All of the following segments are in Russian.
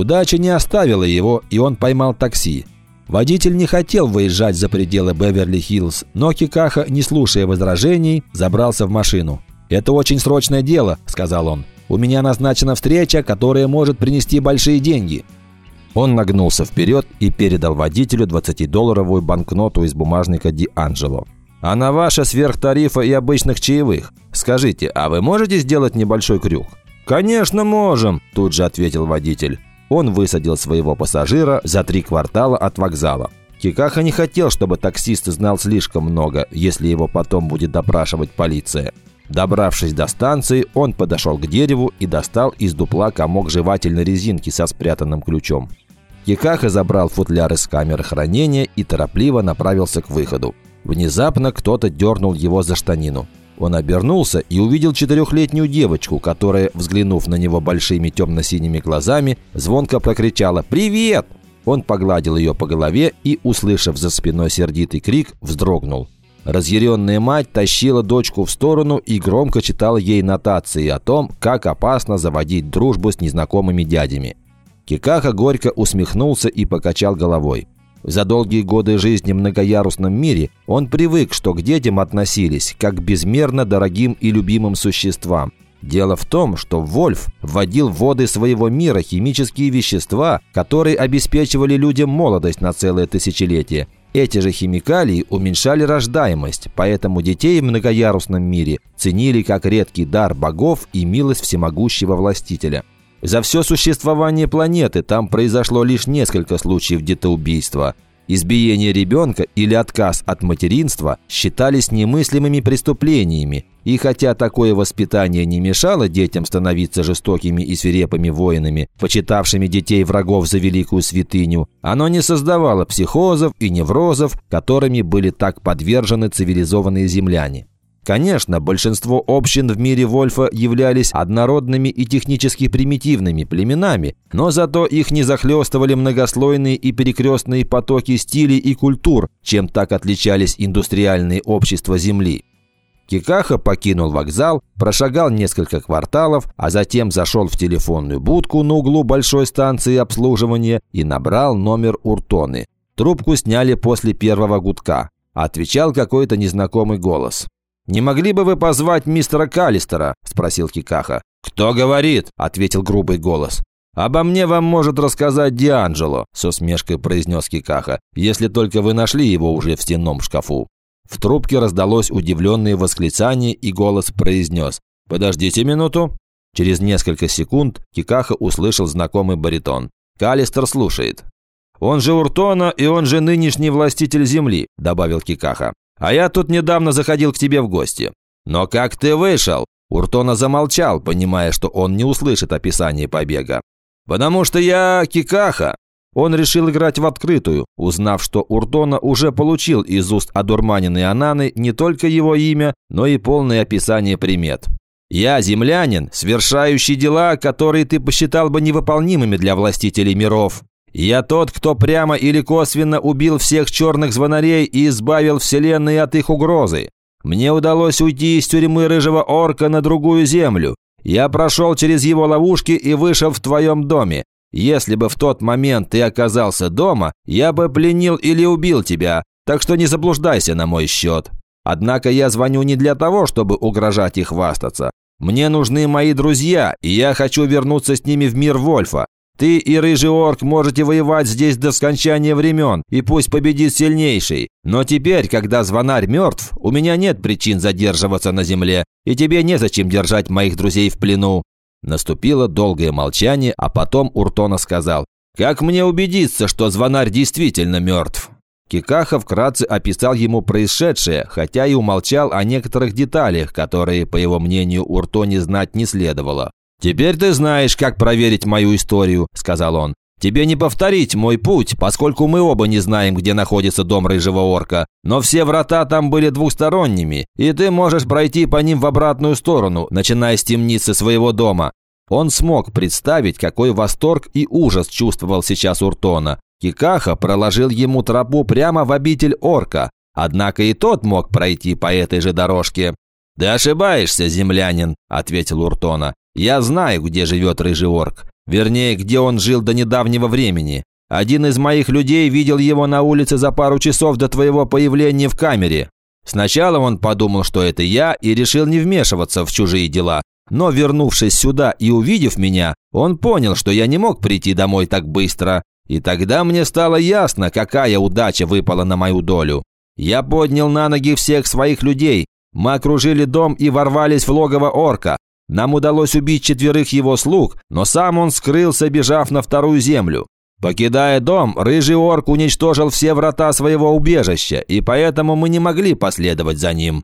Удача не оставила его, и он поймал такси. Водитель не хотел выезжать за пределы Беверли-Хиллз, но Кикаха, не слушая возражений, забрался в машину. «Это очень срочное дело», – сказал он. «У меня назначена встреча, которая может принести большие деньги». Он нагнулся вперед и передал водителю 20-долларовую банкноту из бумажника Ди Анджело. «Она ваша сверх тарифа и обычных чаевых. Скажите, а вы можете сделать небольшой крюк?» «Конечно можем», – тут же ответил водитель. Он высадил своего пассажира за три квартала от вокзала. Кикаха не хотел, чтобы таксист знал слишком много, если его потом будет допрашивать полиция. Добравшись до станции, он подошел к дереву и достал из дупла комок жевательной резинки со спрятанным ключом. Кикаха забрал футляр из камеры хранения и торопливо направился к выходу. Внезапно кто-то дернул его за штанину. Он обернулся и увидел четырехлетнюю девочку, которая, взглянув на него большими темно-синими глазами, звонко прокричала «Привет!». Он погладил ее по голове и, услышав за спиной сердитый крик, вздрогнул. Разъяренная мать тащила дочку в сторону и громко читала ей нотации о том, как опасно заводить дружбу с незнакомыми дядями. Кикаха горько усмехнулся и покачал головой. За долгие годы жизни в многоярусном мире он привык, что к детям относились как к безмерно дорогим и любимым существам. Дело в том, что Вольф вводил в воды своего мира химические вещества, которые обеспечивали людям молодость на целое тысячелетие. Эти же химикалии уменьшали рождаемость, поэтому детей в многоярусном мире ценили как редкий дар богов и милость всемогущего властителя. За все существование планеты там произошло лишь несколько случаев детоубийства. Избиение ребенка или отказ от материнства считались немыслимыми преступлениями, и хотя такое воспитание не мешало детям становиться жестокими и свирепыми воинами, почитавшими детей врагов за великую святыню, оно не создавало психозов и неврозов, которыми были так подвержены цивилизованные земляне. Конечно, большинство общин в мире Вольфа являлись однородными и технически примитивными племенами, но зато их не захлестывали многослойные и перекрестные потоки стилей и культур, чем так отличались индустриальные общества Земли. Кикаха покинул вокзал, прошагал несколько кварталов, а затем зашел в телефонную будку на углу большой станции обслуживания и набрал номер Уртоны. Трубку сняли после первого гудка. Отвечал какой-то незнакомый голос. «Не могли бы вы позвать мистера Каллистера?» – спросил Кикаха. «Кто говорит?» – ответил грубый голос. «Обо мне вам может рассказать Дианджело», – с усмешкой произнес Кикаха, «если только вы нашли его уже в стенном шкафу». В трубке раздалось удивленное восклицание, и голос произнес «Подождите минуту». Через несколько секунд Кикаха услышал знакомый баритон. Калистер слушает. «Он же Уртона, и он же нынешний властитель земли», – добавил Кикаха. А я тут недавно заходил к тебе в гости. Но как ты вышел?» Уртона замолчал, понимая, что он не услышит описание побега. «Потому что я Кикаха». Он решил играть в открытую, узнав, что Уртона уже получил из уст одурманенной Ананы не только его имя, но и полное описание примет. «Я землянин, совершающий дела, которые ты посчитал бы невыполнимыми для властителей миров. Я тот, кто прямо или косвенно убил всех черных звонарей и избавил вселенные от их угрозы. Мне удалось уйти из тюрьмы рыжего орка на другую землю. Я прошел через его ловушки и вышел в твоем доме. Если бы в тот момент ты оказался дома, я бы пленил или убил тебя, так что не заблуждайся на мой счет. Однако я звоню не для того, чтобы угрожать и хвастаться. Мне нужны мои друзья, и я хочу вернуться с ними в мир Вольфа. Ты и Рыжий Орк можете воевать здесь до скончания времен, и пусть победит сильнейший. Но теперь, когда звонарь мертв, у меня нет причин задерживаться на земле, и тебе незачем держать моих друзей в плену». Наступило долгое молчание, а потом Уртона сказал, «Как мне убедиться, что звонарь действительно мертв?» Кикаха вкратце описал ему происшедшее, хотя и умолчал о некоторых деталях, которые, по его мнению, Уртоне знать не следовало. «Теперь ты знаешь, как проверить мою историю», – сказал он. «Тебе не повторить мой путь, поскольку мы оба не знаем, где находится дом рыжего орка. Но все врата там были двухсторонними, и ты можешь пройти по ним в обратную сторону, начиная с темницы своего дома». Он смог представить, какой восторг и ужас чувствовал сейчас Уртона. Кикаха проложил ему тропу прямо в обитель орка, однако и тот мог пройти по этой же дорожке. «Ты ошибаешься, землянин», – ответил Уртона. Я знаю, где живет рыжий орк. Вернее, где он жил до недавнего времени. Один из моих людей видел его на улице за пару часов до твоего появления в камере. Сначала он подумал, что это я, и решил не вмешиваться в чужие дела. Но вернувшись сюда и увидев меня, он понял, что я не мог прийти домой так быстро. И тогда мне стало ясно, какая удача выпала на мою долю. Я поднял на ноги всех своих людей. Мы окружили дом и ворвались в логово орка. Нам удалось убить четверых его слуг, но сам он скрылся, бежав на вторую землю. Покидая дом, рыжий орк уничтожил все врата своего убежища, и поэтому мы не могли последовать за ним.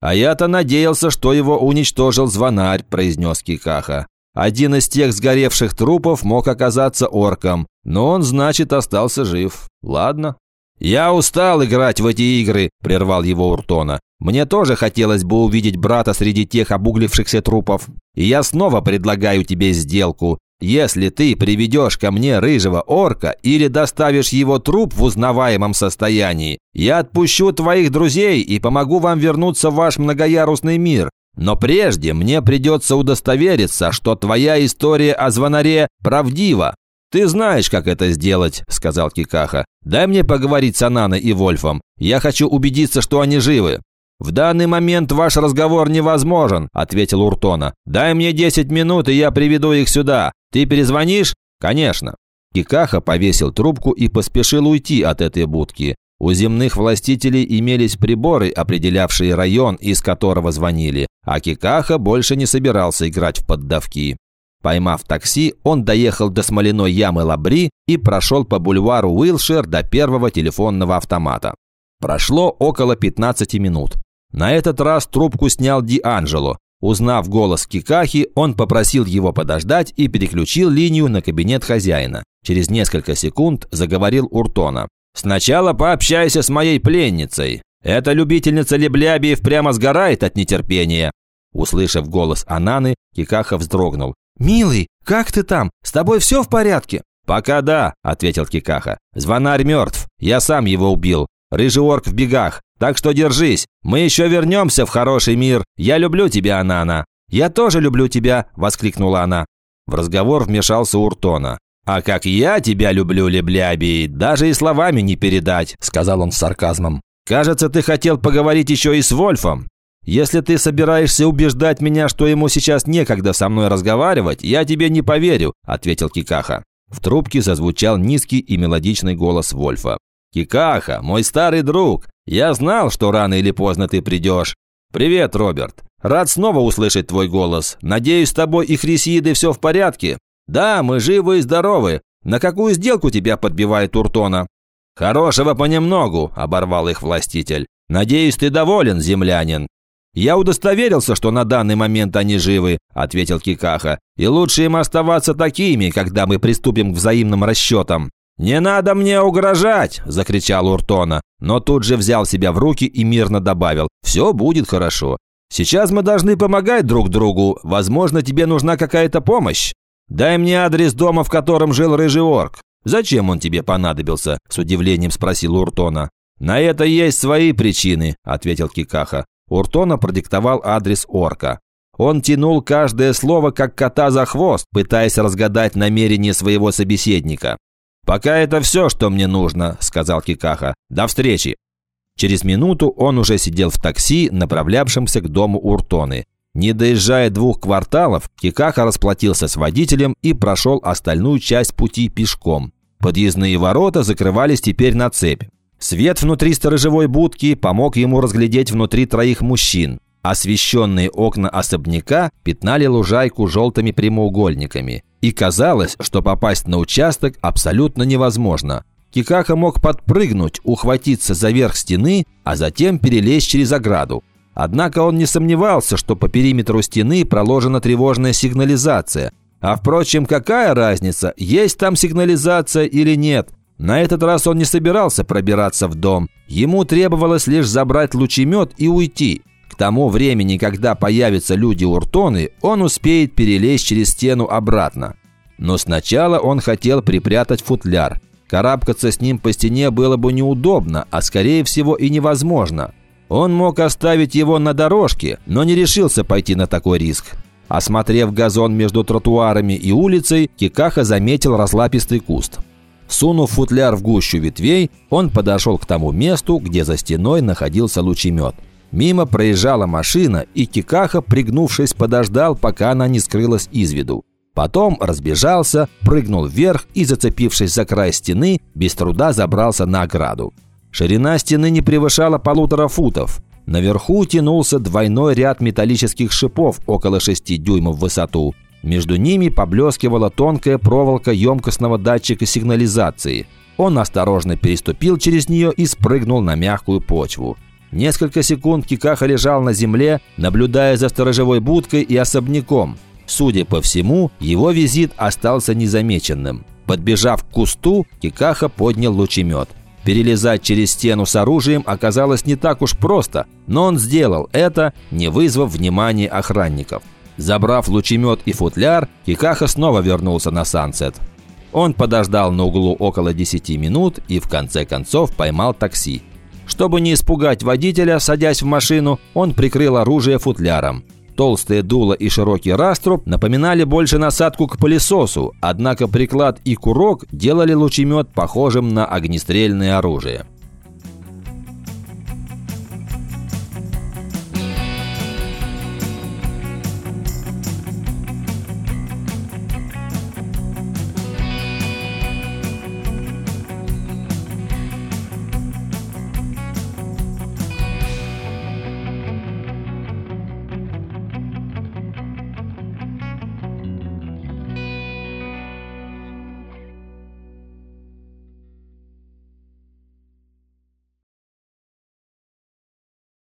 «А я-то надеялся, что его уничтожил звонарь», – произнес Кикаха. «Один из тех сгоревших трупов мог оказаться орком, но он, значит, остался жив. Ладно». «Я устал играть в эти игры», – прервал его Уртона. «Мне тоже хотелось бы увидеть брата среди тех обуглившихся трупов. И я снова предлагаю тебе сделку. Если ты приведешь ко мне рыжего орка или доставишь его труп в узнаваемом состоянии, я отпущу твоих друзей и помогу вам вернуться в ваш многоярусный мир. Но прежде мне придется удостовериться, что твоя история о звонаре правдива. Ты знаешь, как это сделать, сказал Кикаха. Дай мне поговорить с Ананой и Вольфом. Я хочу убедиться, что они живы. «В данный момент ваш разговор невозможен», – ответил Уртона. «Дай мне 10 минут, и я приведу их сюда. Ты перезвонишь?» «Конечно». Кикаха повесил трубку и поспешил уйти от этой будки. У земных властителей имелись приборы, определявшие район, из которого звонили, а Кикаха больше не собирался играть в поддавки. Поймав такси, он доехал до смоляной ямы Лабри и прошел по бульвару Уилшир до первого телефонного автомата. Прошло около 15 минут. На этот раз трубку снял Ди Анджело. Узнав голос Кикахи, он попросил его подождать и переключил линию на кабинет хозяина. Через несколько секунд заговорил Уртона. «Сначала пообщайся с моей пленницей. Эта любительница Леблябиев прямо сгорает от нетерпения». Услышав голос Ананы, Кикаха вздрогнул. «Милый, как ты там? С тобой все в порядке?» «Пока да», – ответил Кикаха. «Звонарь мертв. Я сам его убил. Рыжий орк в бегах. Так что держись, мы еще вернемся в хороший мир. Я люблю тебя, Анана». «Я тоже люблю тебя», – воскликнула она. В разговор вмешался Уртона. «А как я тебя люблю, Лебляби, даже и словами не передать», – сказал он с сарказмом. «Кажется, ты хотел поговорить еще и с Вольфом. Если ты собираешься убеждать меня, что ему сейчас некогда со мной разговаривать, я тебе не поверю», – ответил Кикаха. В трубке зазвучал низкий и мелодичный голос Вольфа. «Кикаха, мой старый друг, я знал, что рано или поздно ты придешь. Привет, Роберт. Рад снова услышать твой голос. Надеюсь, с тобой и Хрисиды все в порядке? Да, мы живы и здоровы. На какую сделку тебя подбивает Уртона?» «Хорошего понемногу», – оборвал их властитель. «Надеюсь, ты доволен, землянин». «Я удостоверился, что на данный момент они живы», – ответил Кикаха. «И лучше им оставаться такими, когда мы приступим к взаимным расчетам». «Не надо мне угрожать!» – закричал Уртона, но тут же взял себя в руки и мирно добавил «Все будет хорошо. Сейчас мы должны помогать друг другу. Возможно, тебе нужна какая-то помощь. Дай мне адрес дома, в котором жил Рыжий Орк. Зачем он тебе понадобился?» – с удивлением спросил Уртона. «На это есть свои причины», – ответил Кикаха. Уртона продиктовал адрес Орка. Он тянул каждое слово, как кота за хвост, пытаясь разгадать намерение своего собеседника. «Пока это все, что мне нужно», – сказал Кикаха. «До встречи». Через минуту он уже сидел в такси, направлявшемся к дому Уртоны. Не доезжая двух кварталов, Кикаха расплатился с водителем и прошел остальную часть пути пешком. Подъездные ворота закрывались теперь на цепь. Свет внутри сторожевой будки помог ему разглядеть внутри троих мужчин. Освещенные окна особняка пятнали лужайку желтыми прямоугольниками. И казалось, что попасть на участок абсолютно невозможно. Кикаха мог подпрыгнуть, ухватиться за верх стены, а затем перелезть через ограду. Однако он не сомневался, что по периметру стены проложена тревожная сигнализация. А впрочем, какая разница, есть там сигнализация или нет? На этот раз он не собирался пробираться в дом. Ему требовалось лишь забрать лучемет и уйти тому времени, когда появятся люди Уртоны, он успеет перелезть через стену обратно. Но сначала он хотел припрятать футляр. Карабкаться с ним по стене было бы неудобно, а скорее всего и невозможно. Он мог оставить его на дорожке, но не решился пойти на такой риск. Осмотрев газон между тротуарами и улицей, Кикаха заметил разлапистый куст. Сунув футляр в гущу ветвей, он подошел к тому месту, где за стеной находился лучемет. Мимо проезжала машина, и Кикаха, пригнувшись, подождал, пока она не скрылась из виду. Потом разбежался, прыгнул вверх и, зацепившись за край стены, без труда забрался на ограду. Ширина стены не превышала полутора футов. Наверху тянулся двойной ряд металлических шипов около 6 дюймов в высоту. Между ними поблескивала тонкая проволока емкостного датчика сигнализации. Он осторожно переступил через нее и спрыгнул на мягкую почву. Несколько секунд Кикаха лежал на земле, наблюдая за сторожевой будкой и особняком. Судя по всему, его визит остался незамеченным. Подбежав к кусту, Кикаха поднял лучемет. Перелезать через стену с оружием оказалось не так уж просто, но он сделал это, не вызвав внимания охранников. Забрав лучемет и футляр, Кикаха снова вернулся на Сансет. Он подождал на углу около 10 минут и в конце концов поймал такси. Чтобы не испугать водителя, садясь в машину, он прикрыл оружие футляром. Толстое дуло и широкий раструб напоминали больше насадку к пылесосу, однако приклад и курок делали лучемет похожим на огнестрельное оружие.